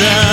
done.